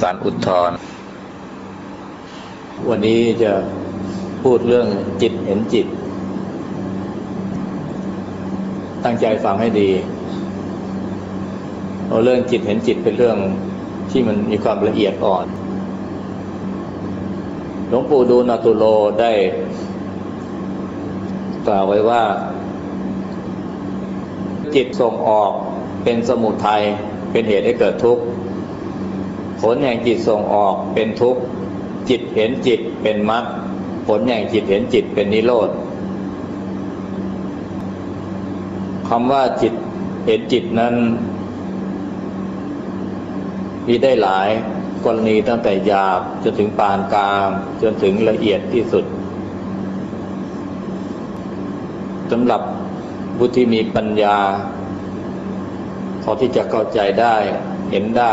สารอุทธร์วันนี้จะพูดเรื่องจิตเห็นจิต ตั้งใจฟังให้ดีเเรื่องจิตเห็นจิตเป็นเรื่องที่มันมีความละเอียดอ่อน หลวงปู่ดูลนาตุโลได้กล่าวไว้ว่า จิตส่งออกเป็นสมุทัยเป็นเหตุให้เกิดทุกข์ ผลแห่งจิตส่งออกเป็นทุกข์จิตเห็นจิตเป็นมรรคผลแห่งจิตเห็นจิตเป็นนิโรธคำว่าจิตเห็นจิตนั้นมีได้หลายกรณีตั้งแต่หยาบจนถึงปานกลางจนถึงละเอียดที่สุดสำหรับบุที่มีปัญญาพอที่จะเข้าใจได้เห็นได้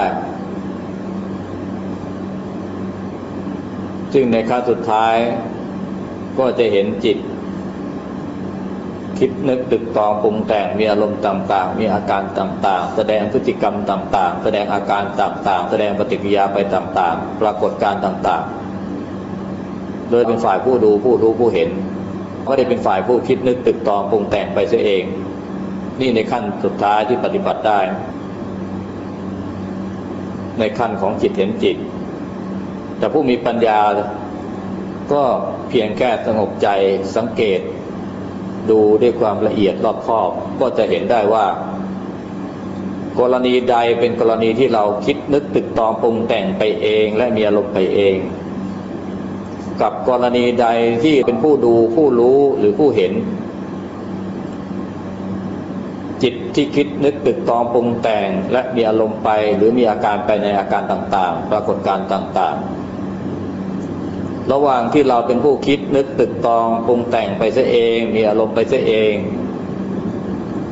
ซึ่งในขั้นสุดท้ายก็จะเห็นจิต คิดนึกตึกตองปรุงแต่งมีอารมณ์ต่างๆ มีอาการต่างๆ แสดงพฤติกรรมต่างๆ แสดงอาการต่างๆ แสดงปฏิกิริยาไปต่างๆ ปรากฏการต่างๆ โดยเป็นฝ่ายผู้ดูผู้รู้ผู้เห็นไม่ได้เป็นฝ่ายผู้คิดนึกตึกตองปรุงแต่งไปเสียเอง นี่ในขั้นสุดท้ายที่ปฏิบัติได้ ในขั้นของจิตเห็นจิต แต่ผู้มีปัญญาก็เพียงแค่สงบใจสังเกต ดูด้วยความละเอียดรอบคอบ ก็จะเห็นได้ว่า กรณีใดเป็นกรณีที่เราคิดนึกตึกตองปรุงแต่งไปเองและมีอารมณ์ไปเอง กับกรณีใดที่เป็นผู้ดูผู้รู้หรือผู้เห็น จิตที่คิดนึกตึกตองปรุงแต่ง และมีอารมณ์ไป หรือมีอาการไปในอาการต่างๆ ปรากฏการต่างๆ ระหว่างที่เราเป็นผู้คิดนึกตึกตองปรุงแต่งไปซะเอง มีอารมณ์ไปซะเอง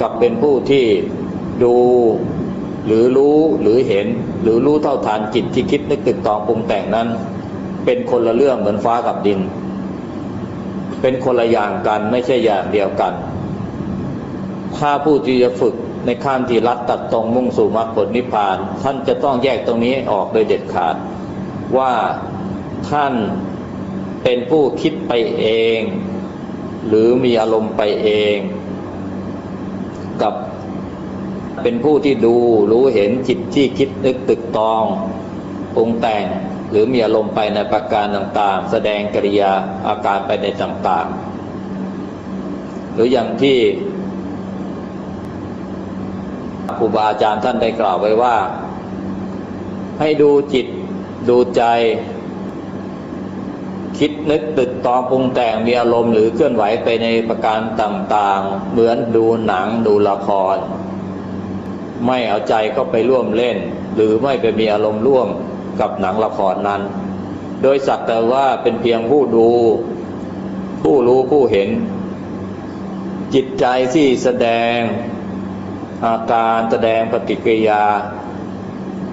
กับเป็นผู้ที่ดูหรือรู้หรือเห็น หรือรู้เท่าทานจิตที่คิดนึกตึกตองปรุงแต่งนั้น เป็นคนละเรื่องเหมือนฟ้ากับดิน เป็นคนละอย่างกันไม่ใช่อย่างเดียวกัน ถ้าผู้ที่จะฝึกในขั้นที่รัดตัดตรงมุ่งสู่มรรคผลนิพพาน ท่านจะต้องแยกตรงนี้ออกโดยเด็ดขาด ว่าท่าน เป็นผู้คิดไปเอง หรือมีอารมณ์ไปเอง กับเป็นผู้ที่ดูรู้เห็นจิตที่คิดนึกตึกตองปรุงแต่งหรือมีอารมณ์ไปในประการต่างๆ แสดงกิริยาอาการไปในต่างๆ หรืออย่างที่ครูบาอาจารย์ท่านได้กล่าวไว้ว่า ให้ดูจิตดูใจ คิดนึกตึกตองปรุงแต่งมีอารมณ์หรือเคลื่อนไหวไปในประการต่างๆ เหมือนดูหนังดูละคร ไม่เอาใจเข้าไปร่วมเล่น หรือไม่ไปมีอารมณ์ร่วมกับหนังละครนั้น โดยสักแต่ว่าเป็นเพียงผู้ดู ผู้รู้ผู้เห็น จิตใจที่แสดงอาการแสดงปฏิกิริยา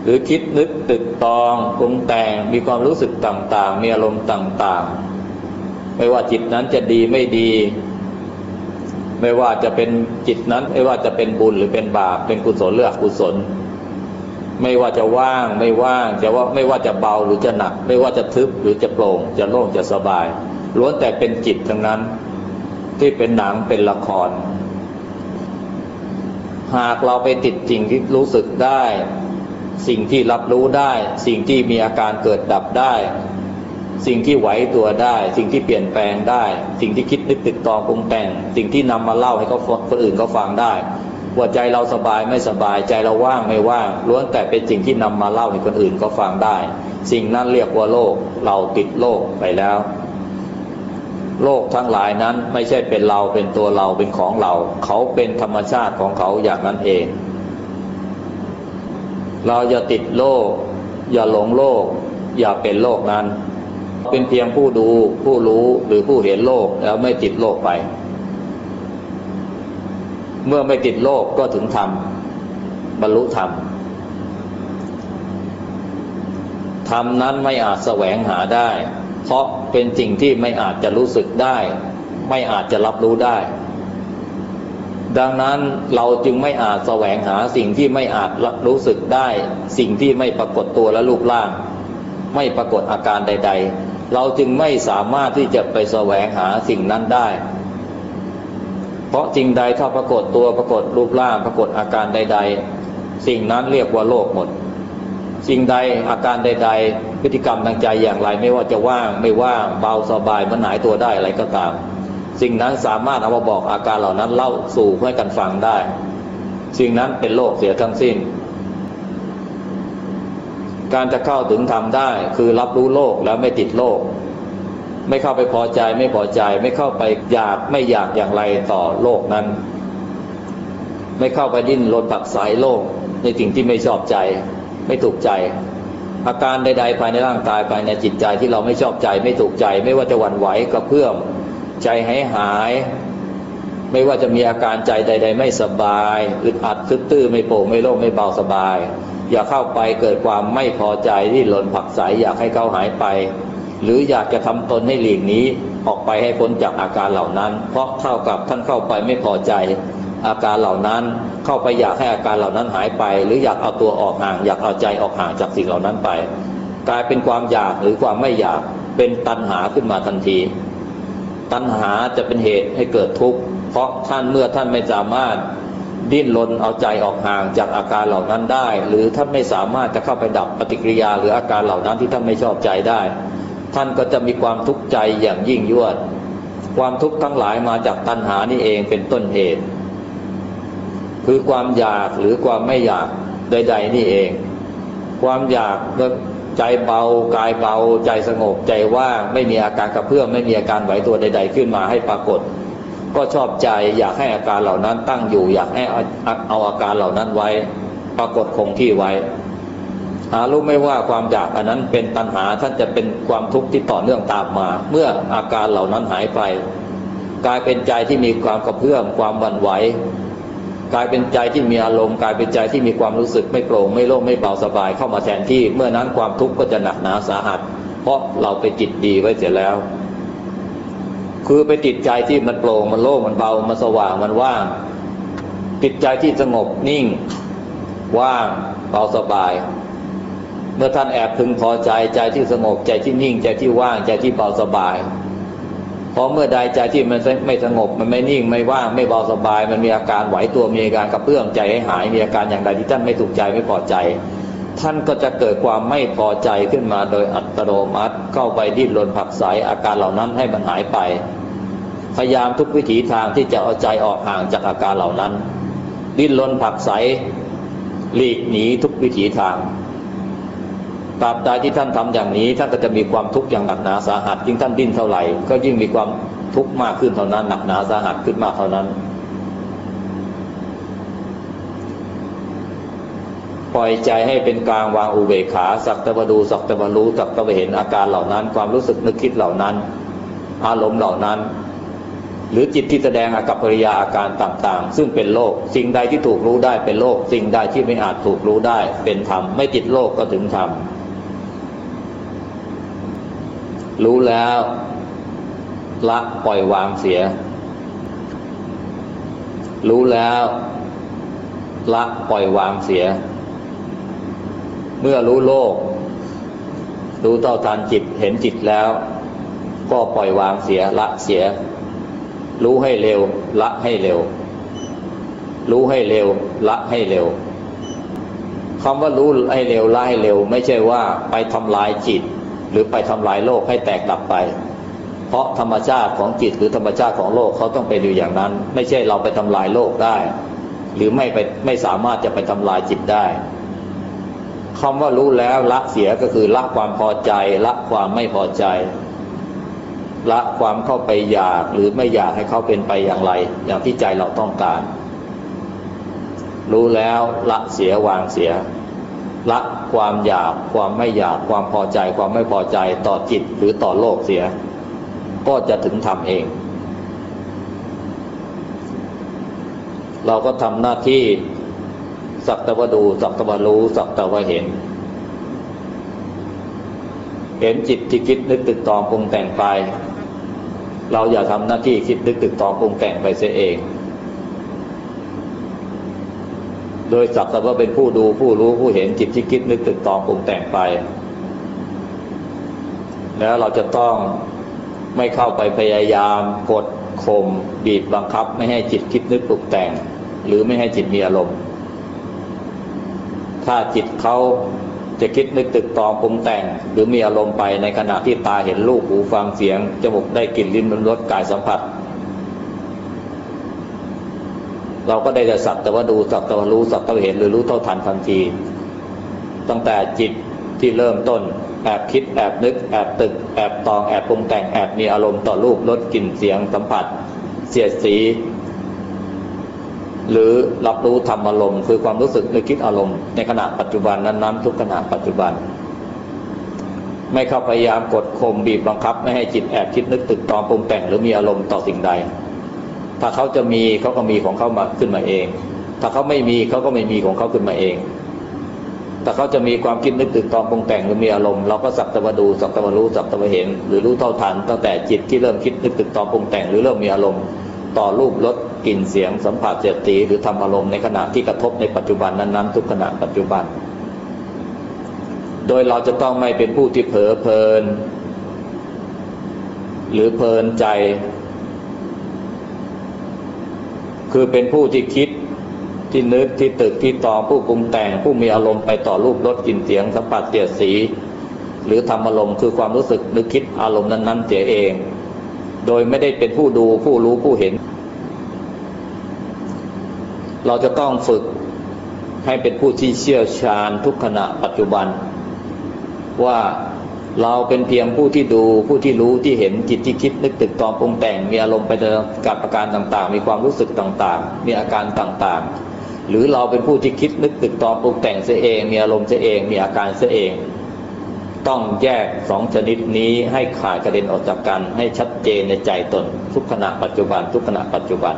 หรือคิดนึกตึกตองปรุงแต่งมีความรู้สึกต่างๆ มีอารมณ์ต่างๆ ไม่ว่าจิตนั้นจะดีไม่ดี ไม่ว่าจะเป็นจิตนั้น ไม่ว่าจะเป็นบุญหรือเป็นบาปเป็นกุศลหรืออกุศล ไม่ว่าจะว่างไม่ว่างจะว่าไม่ว่าจะเบาหรือจะหนัก ไม่ว่าจะทึบหรือจะโปร่ง จะโล่งจะสบายล้วนแต่เป็นจิตทั้งนั้น ที่เป็นหนังเป็นละคร หากเราไปติดสิ่งที่รู้สึกได้ สิ่งที่รับรู้ได้ สิ่งที่มีอาการเกิดดับได้ สิ่งที่ไหวตัวได้ สิ่งที่เปลี่ยนแปลงได้ สิ่งที่คิดนึกตึกตอปรุงแต่ง สิ่งที่นำมาเล่าให้เขาคนอื่นเขาฟังได้ ว่าใจเราสบายไม่สบายใจเราว่างไม่ว่างล้วนแต่เป็นสิ่งที่นำมาเล่าให้คนอื่นเขาฟังได้ สิ่งนั้นเรียกว่าโลกเราติดโลกไปแล้ว โลกทั้งหลายนั้นไม่ใช่เป็นเราเป็นตัวเราเป็นของเรา เขาเป็นธรรมชาติของเขาอย่างนั้นเอง เราอย่าติดโลก อย่าหลงโลก อย่าเป็นโลกนั้น เป็นเพียงผู้ดูผู้รู้หรือผู้เห็นโลกแล้วไม่ติดโลกไป เมื่อไม่ติดโลกก็ถึงธรรมบรรลุธรรมธรรมนั้นไม่อาจแสวงหาได้ เพราะเป็นสิ่งที่ไม่อาจจะรู้สึกได้ ไม่อาจจะรับรู้ได้ ดังนั้นเราจึงไม่อาจแสวงหาสิ่งที่ไม่อาจรู้สึกได้ สิ่งที่ไม่ปรากฏตัวและรูปร่าง ไม่ปรากฏอาการใด ๆ เราจึงไม่สามารถที่จะไปแสวงหาสิ่งนั้นได้ เพราะสิ่งใดถ้าปรากฏตัวปรากฏรูปร่างปรากฏอาการใด ๆ สิ่งนั้นเรียกว่าโลกหมด สิ่งใดอาการใด ๆ พฤติกรรมทางใจอย่างไร ไม่ว่าจะว่างไม่ว่างเบาสบายมันหายตัวได้อะไรก็ตาม สิ่งนั้นสามารถเอามาบอกอาการเหล่านั้นเล่าสู่ให้กันฟังได้ สิ่งนั้นเป็นโลกเสียทั้งสิ้น การจะเข้าถึงทำได้คือรับรู้โลกแล้วไม่ติดโลก ไม่เข้าไปพอใจไม่พอใจ ไม่เข้าไปอยากไม่อยากอย่างไรต่อโลกนั้น ไม่เข้าไปดิ้นรนผักสายโลกในสิ่งที่ไม่ชอบใจ ไม่ถูกใจอาการใดๆภายในร่างกายภายในจิตใจที่เราไม่ชอบใจไม่ถูกใจ ไม่ว่าจะหวั่นไหวกระเพื่อม ใจหายหาย ไม่ว่าจะมีอาการใจใด ๆ ไม่สบายอึดอัดคึกตื้อไม่โปร่งไม่โล่งไม่เบาสบาย อย่าเข้าไปเกิดความไม่พอใจที่หล่นผักใสอยากให้เขาหายไป หรืออยากจะทำตนให้หลีกนี้ออกไปให้พ้นจากอาการเหล่านั้น เพราะเท่ากับท่านเข้าไปไม่พอใจอาการเหล่านั้นเข้าไปอยากให้อาการเหล่านั้นหายไป หรืออยากเอาตัวออกห่าง อยากเอาใจออกห่างจากสิ่งเหล่านั้นไป กลายเป็นความอยากหรือความไม่อยากเป็นตัณหาขึ้นมาทันที ตัณหาจะเป็นเหตุให้เกิดทุกข์ เพราะท่านเมื่อท่านไม่สามารถดิ้นรนเอาใจออกห่างจากอาการเหล่านั้นได้ หรือท่านไม่สามารถจะเข้าไปดับปฏิกิริยา หรืออาการเหล่านั้นที่ท่านไม่ชอบใจได้ ท่านก็จะมีความทุกข์ใจอย่างยิ่งยวด ความทุกข์ทั้งหลายมาจากตัณหานี่เองเป็นต้นเหตุ คือความอยากหรือความไม่อยากใด ๆ นี่เอง ความอยาก ใจเบากายเบา ใจสงบใจว่างไม่มีอาการกระเพื่อมไม่มีอาการไหวตัวใด ๆ ขึ้นมาให้ปรากฏ ก็ชอบใจอยากให้อาการเหล่านั้นตั้งอยู่ อยากให้เอาอาการเหล่านั้นไว้ ปรากฏคงที่ไว้ หารู้ไม่ว่าความอยากอันนั้นเป็นตัณหาท่านจะเป็นความทุกข์ที่ต่อเนื่องตามมา เมื่ออาการเหล่านั้นหายไป กลายเป็นใจที่มีความกระเพื่อมความวันไหว กลายเป็นใจที่มีอารมณ์กลายเป็นใจที่มีความรู้สึกไม่โปร่งไม่โล่งไม่เบาสบายเข้ามาแทนที่ เมื่อนั้นความทุกข์ก็จะหนักหนาสาหัส เพราะเราไปจิตดีไว้เสียแล้ว คือไปติดใจที่มันโปร่งมันโล่งมันเบามันสว่างมันว่าง ติดใจที่สงบนิ่ง ว่างเบาสบาย เมื่อท่านแอบพึงพอใจใจที่สงบใจที่นิ่งใจที่ว่างใจที่เบาสบาย พอเมื่อใดใจที่มันไม่สงบ มันไม่นิ่งไม่ว่างไม่เบาสบาย มันมีอาการไหวตัวมีอาการกระเพื่อมใจให้หายมีอาการอย่างใดที่ท่านไม่ถูกใจไม่พอใจ ท่านก็จะเกิดความไม่พอใจขึ้นมาโดยอัตโนมัติเข้าไปดิ้นรนผักใสอาการเหล่านั้นให้มันหายไป พยายามทุกวิถีทางที่จะเอาใจออกห่างจากอาการเหล่านั้น ดิ้นรนผักใสหลีกหนีทุกวิถีทาง ตราบใดที่ท่านทำอย่างนี้ ท่านก็จะมีความทุกข์อย่างหนักหนาสาหัสยิ่งท่านดิ้นเท่าไหร่ ก็ยิ่งมีความทุกข์มากขึ้นเท่านั้น หนักหนาสาหัสขึ้นมากเท่านั้น ปล่อยใจให้เป็นกลางวางอุเบกขาสักตะวดูสักตะวรู้สักตะวเห็นอาการเหล่านั้น ความรู้สึกนึกคิดเหล่านั้น อารมณ์เหล่านั้น หรือจิตที่แสดงอากับปริยาอาการต่างๆ ซึ่งเป็นโลกสิ่งใดที่ถูกรู้ได้เป็นโลก สิ่งใดที่ไม่อาจถูกรู้ได้เป็นธรรมไม่ติดโลกก็ถึงธรรม รู้แล้วละปล่อยวางเสีย รู้แล้วละปล่อยวางเสีย เมื่อรู้โลก รู้เต่าทานจิตเห็นจิตแล้ว ก็ปล่อยวางเสียละเสีย รู้ให้เร็ว ละให้เร็ว รู้ให้เร็ว ละให้เร็วคำว่ารู้ให้เร็วละให้เร็ว ไม่ใช่ว่าไปทำลายจิต หรือไปทำลายโลกให้แตกดับไป เพราะธรรมชาติของจิตหรือธรรมชาติของโลกเขาต้องเป็นอยู่อย่างนั้น ไม่ใช่เราไปทำลายโลกได้ หรือไม่ไปไม่สามารถจะไปทำลายจิตได้คำว่ารู้แล้วละเสียก็คือละความพอใจ ละความไม่พอใจ ละความเข้าไปอยากหรือไม่อยากให้เขาเป็นไปอย่างไร อย่างที่ใจเราต้องการ รู้แล้วละเสียวางเสีย ละความอยากความไม่อยากความพอใจ ความไม่พอใจต่อจิตหรือต่อโลกเสีย ก็จะถึงทำเอง เราก็ทำหน้าที่สักตะวดูสักตะวรู้สักตะวเห็น เห็นจิตที่คิดนึกตึกตองปรุงแต่งไป เราอย่าทำหน้าที่คิดนึกตึกตองปรุงแต่งไปเสียเอง โดยสักแต่ว่าเป็นผู้ดูผู้รู้ผู้เห็นจิตที่คิดนึกตึกตองปรุงแต่งไป แล้วเราจะต้องไม่เข้าไปพยายามกดข่มบีบบังคับ ไม่ให้จิตคิดนึกปรุงแต่ง หรือไม่ให้จิตมีอารมณ์ ถ้าจิตเขาจะคิดนึกตึกตองปรุงแต่ง หรือมีอารมณ์ไปในขณะที่ตาเห็นรูปหูฟังเสียงจมูกได้กลิ่นลิ้นรสกายสัมผัส เราก็ได้แต่สักแต่ว่าดูสักแต่ว่ารู้สักแต่ว่าเห็นหรือรู้เท่าทันทันที ตั้งแต่จิตที่เริ่มต้นแอบคิดแอบนึกแอบตึกแอบตองแอบปรุงแต่งแอบมีอารมณ์ต่อรูปรสกลิ่นเสียงสัมผัส เสียดสี หรือรับรู้ธรรมอารมณ์ คือความรู้สึกนึกคิดอารมณ์ในขณะปัจจุบันนั้นๆทุกขณะปัจจุบัน ไม่เข้าพยายามกดข่มบีบบังคับ ไม่ให้จิตแอบคิดนึกตึกตองปรุงแต่งหรือมีอารมณ์ต่อสิ่งใด ถ้าเขาจะมีเขาก็มีของเขามาขึ้นมาเอง ถ้าเขาไม่มีเขาก็ไม่มีของเขาขึ้นมาเอง แต่เขาจะมีความคิดนึกตึกตองปรุงแต่งหรือมีอารมณ์เราก็สักตะวันดูสักตะวันรู้สักตะวันเห็น หรือรู้เท่าทันตั้งแต่จิตที่เริ่มคิดนึกตึกตองปรุงแต่งหรือเริ่มมีอารมณ์ ต่อรูปรสกลิ่นเสียงสัมผัสเจตตีหรือทำอารมณ์ในขณะที่กระทบในปัจจุบันนั้นๆทุกขณะปัจจุบัน โดยเราจะต้องไม่เป็นผู้ที่เผลอเพลิน หรือเพลินใจ คือเป็นผู้ที่คิดที่นึกที่ตึกที่ตองผู้ปรุงแต่ง ผู้มีอารมณ์ไปต่อรูปรสกลิ่นเสียงสัมผัสเสียสี หรือทำอารมณ์คือความรู้สึกนึกคิดอารมณ์นั้นๆเสียเอง โดยไม่ได้เป็นผู้ดูผู้รู้ผู้เห็น เราจะต้องฝึกให้เป็นผู้ที่เชี่ยวชาญทุกขณะปัจจุบัน ว่า เราเป็นเพียงผู้ที่ดูผู้ที่รู้ที่เห็นจิตที่คิดนึกตึกตองปรุงแต่งมีอารมณ์ไปกับประการต่างๆ มีความรู้สึกต่างๆ มีอาการต่างๆ หรือเราเป็นผู้ที่คิดนึกตึกตองปรุงแต่งเสียเอง มีอารมณ์เสียเองมีอาการเสียเอง ต้องแยกสองชนิดนี้ให้ขาดกระเด็นออกจากกันให้ชัดเจนในใจตน ทุกขณะปัจจุบัน ทุกขณะปัจจุบัน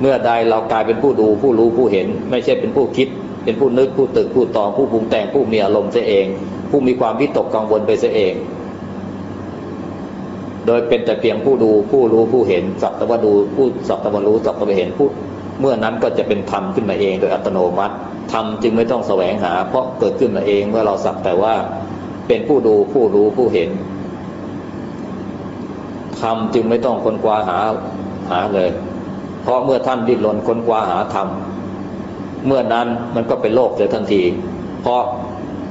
เมื่อใดเรากลายเป็นผู้ดูผู้รู้ผู้เห็น ไม่ใช่เป็นผู้คิด เป็นผู้นึกผู้ตึกผู้ตองผู้ปรุงแต่งผู้มีอารมณ์เสียเอง ผู้มีความวิตกกังวลไปเสียเอง โดยเป็นแต่เพียงผู้ดูผู้รู้ผู้เห็นสักต่ว่าดูผู้สักต่ว่ารู้สักต่ว่าเห็นผู้เมื่อนั้นก็จะเป็นธรรมขึ้นมาเองโดยอัตโนมัติธรรมจึงไม่ต้องแสวงหา เพราะเกิดขึ้นมาเองเมื่อเราสักแต่ว่าเป็นผู้ดูผู้รู้ผู้เห็นธรรมจึงไม่ต้องค้นคว้าหาหาเลย เพราะเมื่อท่านดิ้นรนค้นคว้าหาธรรม เมื่อนั้นมันก็เป็นโลกเสียทันที เพราะ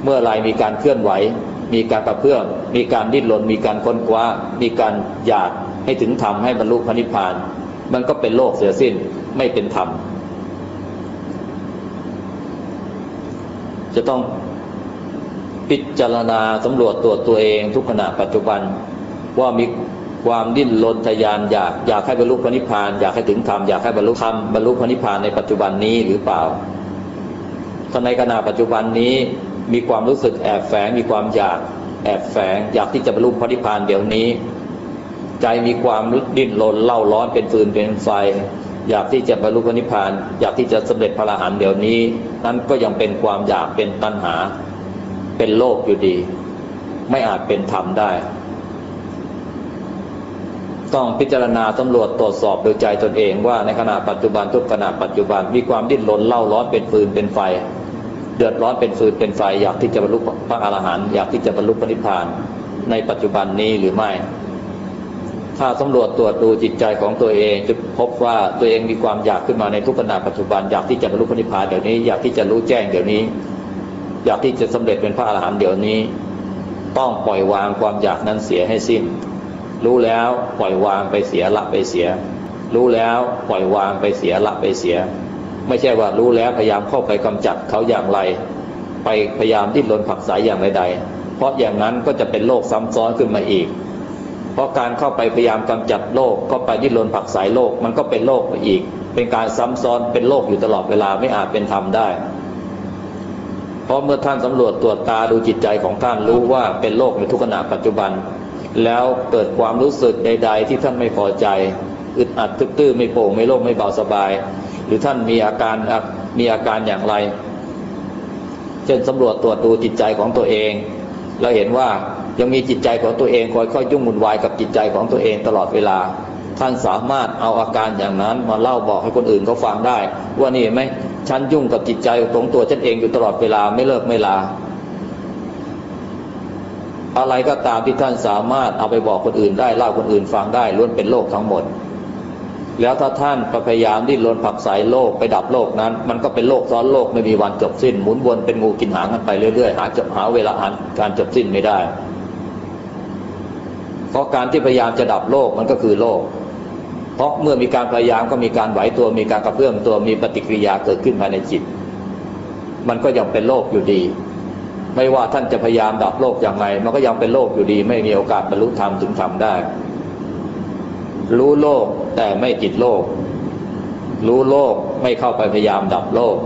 เมื่อไรมีการเคลื่อนไหว มีการกระเพื่อมมีการดิ้นรนมีการค้นคว้า มีการอยากให้ถึงธรรมให้บรรลุพระนิพพาน มันก็เป็นโลกเสียสิ้นไม่เป็นธรรมจะต้องพิจารณาสำรวจตัวตัวเองทุกขณะปัจจุบันว่ามี ความดิ้นรนทยานอยากอยากให้บรรลุพระนิพพานอยากให้ถึงธรรมอยากให้บรรลุธรรมบรรลุพระนิพพานในปัจจุบันนี้หรือเปล่าถ้าในขณะปัจจุบันนี้มีความรู้สึกแอบแฝงมีความอยากแอบแฝงอยากที่จะบรรลุพระนิพพานเดี๋ยวนี้ ใจมีความดิ้นรนเล่าร้อนเป็นฟืนเป็นไฟ อยากที่จะบรรลุพระนิพพาน อยากที่จะสำเร็จพระอรหันต์เดี๋ยวนี้ นั้นก็ยังเป็นความอยากเป็นตัณหา เป็นโลกอยู่ดี ไม่อาจเป็นธรรมได้ ต้องพิจารณาตำรวจตรวจสอบโดยใจตนเองว่าในขณะปัจจุบันทุกขณะปัจจุบันมีความดิ้นรนเล่าร้อนเป็นฟืนเป็นไฟ เดือดร้อนเป็นฟืนเป็นไฟ อยากที่จะบรรลุพระอรหันต์อยากที่จะบรรลุพระนิพพานในปัจจุบันนี้หรือไม่ ถ้าสำรวจตรวจดูจิตใจของตัวเองจะพบว่าตัวเองมีความอยากขึ้นมาในทุกขณะปัจจุบันอยากที่จะบรรลุพระนิพพานเดี๋ยวนี้อยากที่จะรู้แจ้งเดี๋ยวนี้ อยากที่จะสำเร็จเป็นพระอรหันต์เดี๋ยวนี้ ต้องปล่อยวางความอยากนั้นเสียให้สิ้น รู้แล้วปล่อยวางไปเสียละไปเสีย รู้แล้วปล่อยวางไปเสียละไปเสีย ไม่ใช่ว่ารู้แล้วพยายามเข้าไปกำจัดเขาอย่างไร ไปพยายามดิ้นรนผักสายอย่างใดๆเพราะอย่างนั้นก็จะเป็นโลกซ้ำซ้อนขึ้นมาอีก เพราะการเข้าไปพยายามกำจัดโลกเข้าไปดิ้นรนผักสายโลกมันก็เป็นโลกไปอีก เป็นการซ้ำซ้อนเป็นโลกอยู่ตลอดเวลาไม่อาจเป็นธรรมได้เพราะเมื่อท่านสำรวจตรวจตาดูจิตใจของท่านรู้ว่าเป็นโลกในทุกขณะปัจจุบัน แล้วเกิดความรู้สึกใด ๆ ที่ท่านไม่พอใจ อึดอัดตึกตื้อไม่โปร่งไม่โล่งไม่เบาสบาย หรือท่านมีอาการมีอาการอย่างไร เช่นสำรวจตรวจดูจิตใจของตัวเอง แล้วเห็นว่ายังมีจิตใจของตัวเองคอยค่อยยุ่งวุ่นวายกับจิตใจของตัวเองตลอดเวลา ท่านสามารถเอาอาการอย่างนั้นมาเล่าบอกให้คนอื่นเขาฟังได้ ว่านี่เห็นไหมฉันยุ่งกับจิตใจของตัวฉันเองอยู่ตลอดเวลาไม่เลิกไม่ลา อะไรก็ตามที่ท่านสามารถเอาไปบอกคนอื่นได้เล่าคนอื่นฟังได้ล้วนเป็นโลกทั้งหมด แล้วถ้าท่านพยายามดิ้นรนผักไสโลกไปดับโลกนั้น มันก็เป็นโลกซ้อนโลกไม่มีวันจบสิ้น หมุนวนเป็นงูกินหางกันไปเรื่อยๆหาจบหาเวลาหาการจบสิ้นไม่ได้ เพราะการที่พยายามจะดับโลกมันก็คือโลก เพราะเมื่อมีการพยายามก็มีการไหวตัวมีการกระเพื่อมตัวมีปฏิกิริยาเกิดขึ้นภายในจิต มันก็ยังเป็นโลกอยู่ดี ไม่ว่าท่านจะพยายามดับโลกอย่างไรมันก็ยังเป็นโลกอยู่ดี ไม่มีโอกาสบรรลุธรรมถึงธรรมได้ รู้โลกแต่ไม่ติดโลก รู้โลกไม่เข้าไปพยายามดับโลก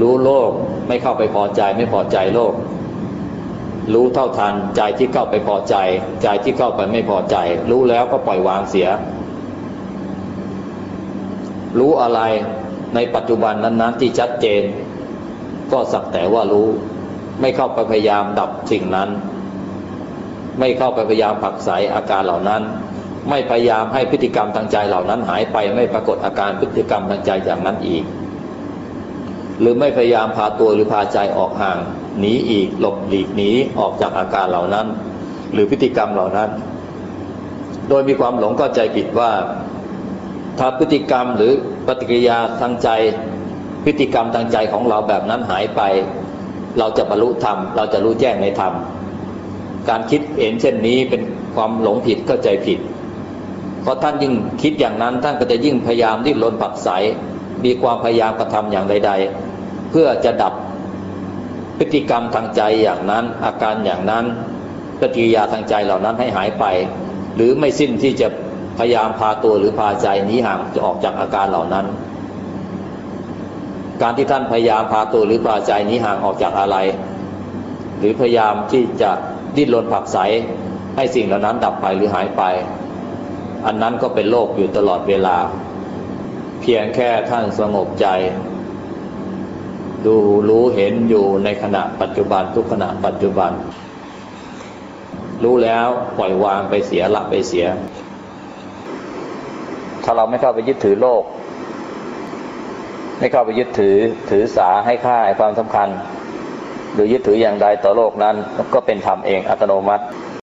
รู้โลกไม่เข้าไปพอใจไม่พอใจโลก รู้เท่าทันใจที่เข้าไปพอใจ ใจที่เข้าไปไม่พอใจ รู้แล้วก็ปล่อยวางเสีย รู้อะไรในปัจจุบันนั้น ๆ ที่ชัดเจน ก็สักแต่ว่ารู้ ไม่เข้าไปพยายามดับสิ่งนั้น ไม่เข้าไปพยายามผลักไสอาการเหล่านั้น ไม่พยายามให้พฤติกรรมทางใจเหล่านั้นหายไปไม่ปรากฏอาการพฤติกรรมทางใจอย่างนั้นอีก หรือไม่พยายามพาตัวหรือพาใจออกห่างหนีอีกหลบหลีกหนีออกจากอาการเหล่านั้น หรือพฤติกรรมเหล่านั้น โดยมีความหลงเข้าใจผิดว่าถ้าพฤติกรรมหรือปฏิกิริยาทางใจพฤติกรรมทางใจของเราแบบนั้นหายไป เราจะบรรลุธรรม เราจะรู้แจ้งในธรรม การคิดเห็นเช่นนี้เป็นความหลงผิดเข้าใจผิด เพราะท่านยิ่งคิดอย่างนั้นท่านก็จะยิ่งพยายามดิ้นรนผักไสมีความพยายามกระทำอย่างใด ๆ เพื่อจะดับพฤติกรรมทางใจอย่างนั้น อาการอย่างนั้นปฏิกิริยาทางใจเหล่านั้นให้หายไป หรือไม่สิ้นที่จะพยายามพาตัวหรือพาใจหนีห่างจะออกจากอาการเหล่านั้น การที่ท่านพยายามพาตัวหรือพาใจหนีห่างออกจากอะไร หรือพยายามที่จะดิ้นรนผักไสให้สิ่งเหล่านั้นดับไปหรือหายไป อันนั้นก็เป็นโลกอยู่ตลอดเวลา เพียงแค่ท่านสงบใจ ดูรู้เห็นอยู่ในขณะปัจจุบันทุกขณะปัจจุบัน รู้แล้วปล่อยวางไปเสียละไปเสีย ถ้าเราไม่เข้าไปยึดถือโลก ไม่เข้าไปยึดถือถือสาให้ค่าให้ความสำคัญ หรือยึดถืออย่างใดต่อโลกนั้นก็เป็นธรรมเองอัตโนมัติ